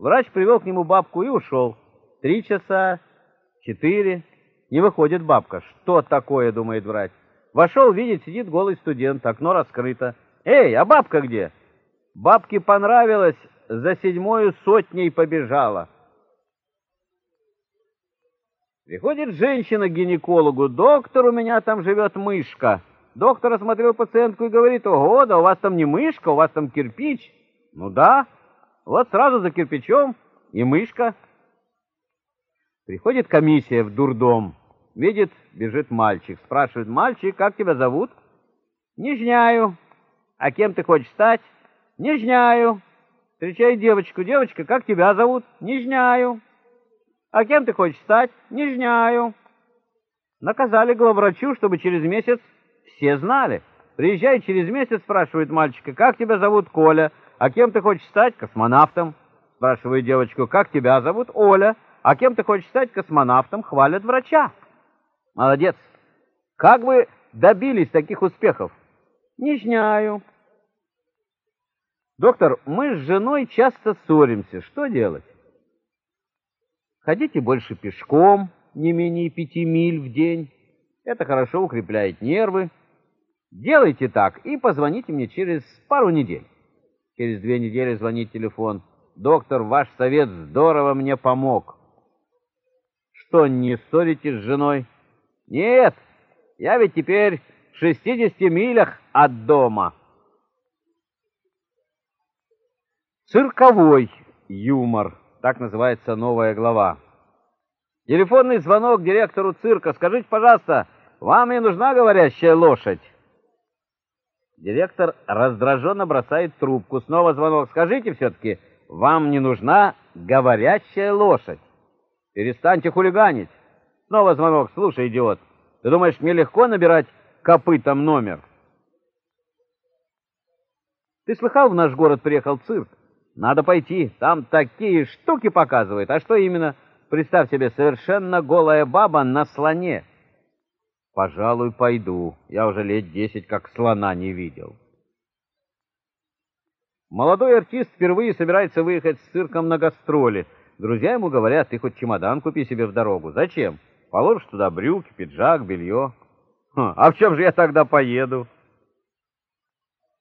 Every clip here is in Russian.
Врач привел к нему бабку и ушел. Три часа, четыре. Не выходит бабка. Что такое, думает врач. Вошел, видит, сидит голый студент, окно раскрыто. Эй, а бабка где? Бабке понравилось, за седьмою сотней побежала. Приходит женщина к гинекологу. «Доктор, у меня там живет мышка». Доктор осмотрел пациентку и говорит, «Ого, да у вас там не мышка, у вас там кирпич». «Ну да, вот сразу за кирпичом и мышка». Приходит комиссия в дурдом. Видит, бежит мальчик. Спрашивает, «Мальчик, как тебя зовут?» «Не знаю». «А кем ты хочешь стать?» «Не знаю». Встречает девочку. «Девочка, как тебя зовут?» «Не знаю». А кем ты хочешь стать? Не знаю. Наказали главврачу, чтобы через месяц все знали. Приезжай через месяц, спрашивает мальчика, как тебя зовут Коля? А кем ты хочешь стать? Космонавтом. Спрашивает девочку, как тебя зовут? Оля. А кем ты хочешь стать? Космонавтом. Хвалят врача. Молодец. Как вы добились таких успехов? Не знаю. Доктор, мы с женой часто ссоримся. Что делать? Ходите больше пешком, не менее пяти миль в день. Это хорошо укрепляет нервы. Делайте так и позвоните мне через пару недель. Через две недели звонит телефон. Доктор, ваш совет здорово мне помог. Что, не ссоритесь с женой? Нет, я ведь теперь в 60 милях от дома. Цирковой юмор. Так называется новая глава. Телефонный звонок директору цирка. Скажите, пожалуйста, вам не нужна говорящая лошадь? Директор раздраженно бросает трубку. Снова звонок. Скажите все-таки, вам не нужна говорящая лошадь? Перестаньте хулиганить. Снова звонок. Слушай, идиот, ты думаешь, мне легко набирать копытом номер? Ты слыхал, в наш город приехал цирк? Надо пойти, там такие штуки показывают. А что именно? Представь себе, совершенно голая баба на слоне. Пожалуй, пойду. Я уже лет десять как слона не видел. Молодой артист впервые собирается выехать с цирком на гастроли. Друзья ему говорят, ты хоть чемодан купи себе в дорогу. Зачем? Положишь туда брюки, пиджак, белье. А в чем же я тогда поеду?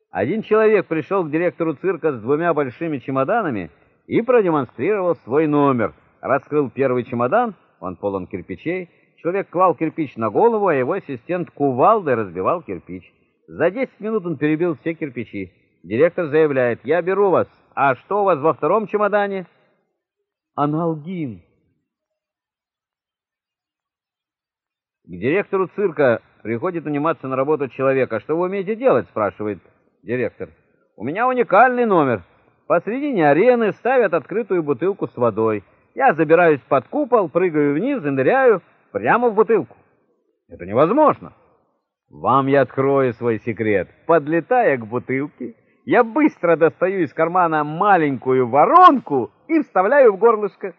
Один человек пришел к директору цирка с двумя большими чемоданами и продемонстрировал свой номер. Раскрыл первый чемодан, он полон кирпичей. Человек клал кирпич на голову, а его ассистент кувалдой разбивал кирпич. За 10 минут он перебил все кирпичи. Директор заявляет, я беру вас. А что у вас во втором чемодане? Аналгин. К директору цирка приходит униматься на работу человека. «А что вы умеете делать?» — спрашивает директор. У меня уникальный номер. Посредине арены ставят открытую бутылку с водой. Я забираюсь под купол, прыгаю вниз ныряю прямо в бутылку. Это невозможно. Вам я открою свой секрет. Подлетая к бутылке, я быстро достаю из кармана маленькую воронку и вставляю в горлышко.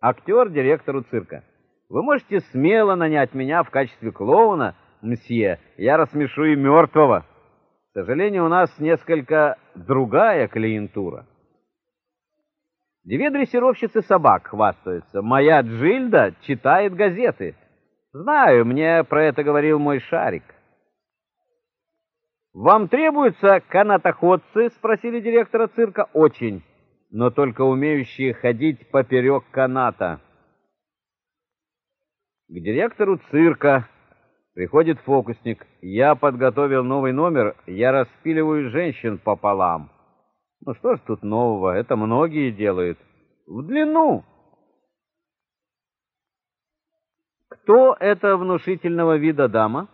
Актер директору цирка. Вы можете смело нанять меня в качестве клоуна, мсье, я рассмешу и мертвого. К сожалению, у нас несколько другая клиентура. Две дрессировщицы собак хвастаются. Моя Джильда читает газеты. Знаю, мне про это говорил мой шарик. «Вам требуются канатоходцы?» — спросили директора цирка. «Очень, но только умеющие ходить поперек каната». К директору цирка Приходит фокусник. Я подготовил новый номер, я распиливаю женщин пополам. Ну что ж тут нового, это многие делают. В длину. Кто эта внушительного вида дама?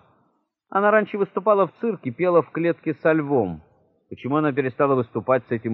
Она раньше выступала в цирке, пела в клетке со львом. Почему она перестала выступать с этим